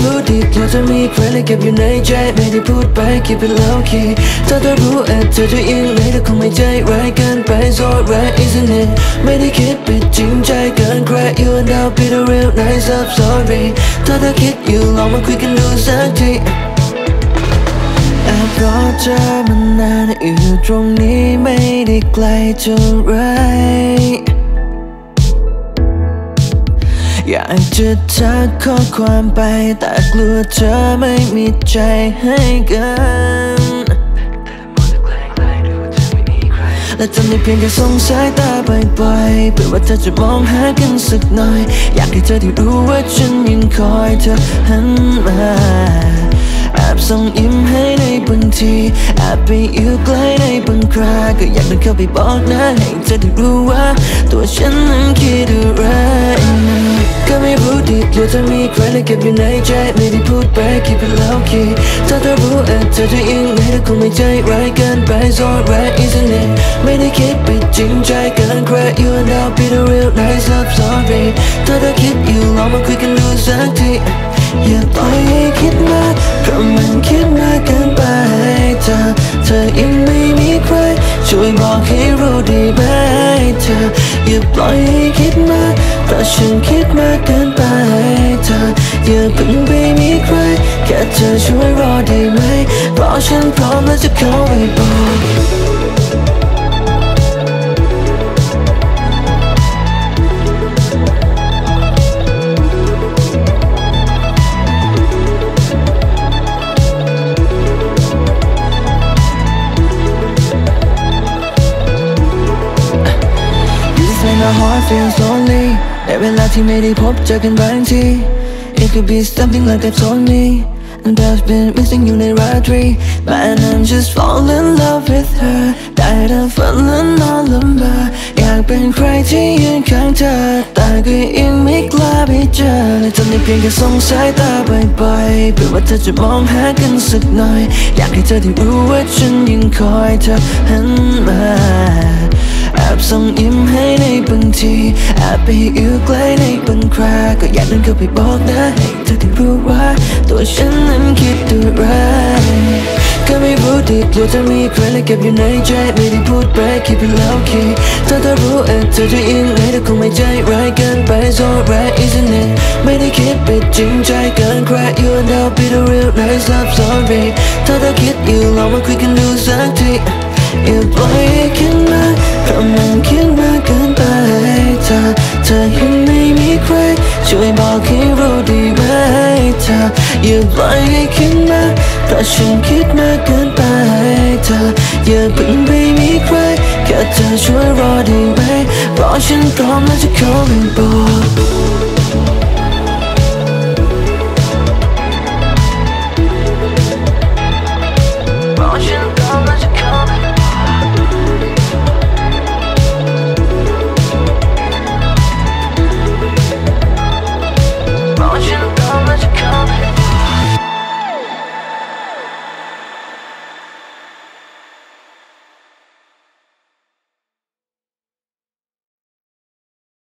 กลัวจะมีใครเลยเก็บอยู่ในใจไม่ได้พูดไป keep it low key เธอต้อรู้แอบเธอจะยิงเลยแต่คงไม่ใจร้ายกินไป so right isn't it ไม่ได้คิดผิดจริงใจเกินใคร you and I'll be the real nice up sorry ถ้าเธอคิดอยู่ลองมาคุยกันดูสักทีแอบรอเจอมานานอยู่ตรงนี้ไม่ได้ไกลเท่าไรากจะทักข้อความไป แต่กลัวเธอไม่มีใจให้กันและจะไม่เพียงแค่ส่งสายตาบ่อยๆเพื่อว่าเธอจะมองหากันสักหน่อย อยากให้เธอได้รู้ว่าฉันยังคอยเธอหันมาแอบส่งยิ้มให้ในบางทีแอบไปอยู่ใกล้ในบางคราก็อยากเดินเข้าไปบอกนะให้เธอได้รู้ว่า ตัวฉันนั้นคิดอะไร กลัวจะมีใครเลยเก็บอยู่ในใจไม่ได้พูดไป keep it low key เธอต้อรู้แอบเธอจะยิ่งไงแต่คงไม่ใจร้ายเกินไป so right isn't it ไม่ได้คิดผิดจริงใจกินใคร you and I'll be the real nice up sorry เธอคิดอยู่ลองมาคุยกันดูสักทีอย่าปล่อยให้คิดมากเพราะมันคิดมากเกินไปเธอเธอยังไม่มีใครช่วยบอกให้รู้ด้ไหม อย่าปล่อยให้คิดมากเพราะฉันคิดมากเกินไปเธออย่าเพิ่งไปมีใคร แค่เธอช่วยรอได้ไหมเพราะฉันพร้อมแล้วจะเข้าไปบอก our heart feel lonely ในเวลาที่ไม่ได้พบเจอกันบางที It could be something like they've told me And I've been missing you ในราตรี Man I'm just fall in love with her ได้แต่ฝันและนอนลำบากอยากเป็นใครที่ยืนข้างเธอ แต่ก็ยังไม่กล้าไปเจอเลยทำได้เพียงแค่ส่งสายตาบ่อยๆเพื่อว่าเธอจะมองหากันสักหน่อย อยากให้เธอได้รู้ว่าฉันยังคอยเธอหันมา บส่งยิ้มให้ในบางทีแอบไปอยู่ใกล้ในบางคราก็อยากเดินเข้าไปบอกนะให้เธอได้รู้ว่า ตัวฉันนั้นคิดอะไรก็ไม่รู้ดีกลัวจะมีใครเลยเก็บอยู่ในใจไม่ได้พูดไป keep it low key เธอถ้ารู้เองเธอจะยิงไงแต่คงไม่ใจร้ายเกินไป so right isn't it ไม่ได้คิดผิดจริงใจเกินใคร you and I'll be the real nice up sorry เธอถ้าคิดอยู่ลองมาคุยกันดูสักทีอย่า กเพรามันคิดมากเกินไปเธอเธอยังไม่มีใคร ช่วยบอกให้รู้ได้ไหมเธออย่าปล่อยให้คิดมากเพราะฉันคิดมากเกินไปเธออย่าเพิ่งไปมีใครแค่เธอช่วยรอได้ไหมเพราะฉันพร้อมแล้วจะเข้าไปบอก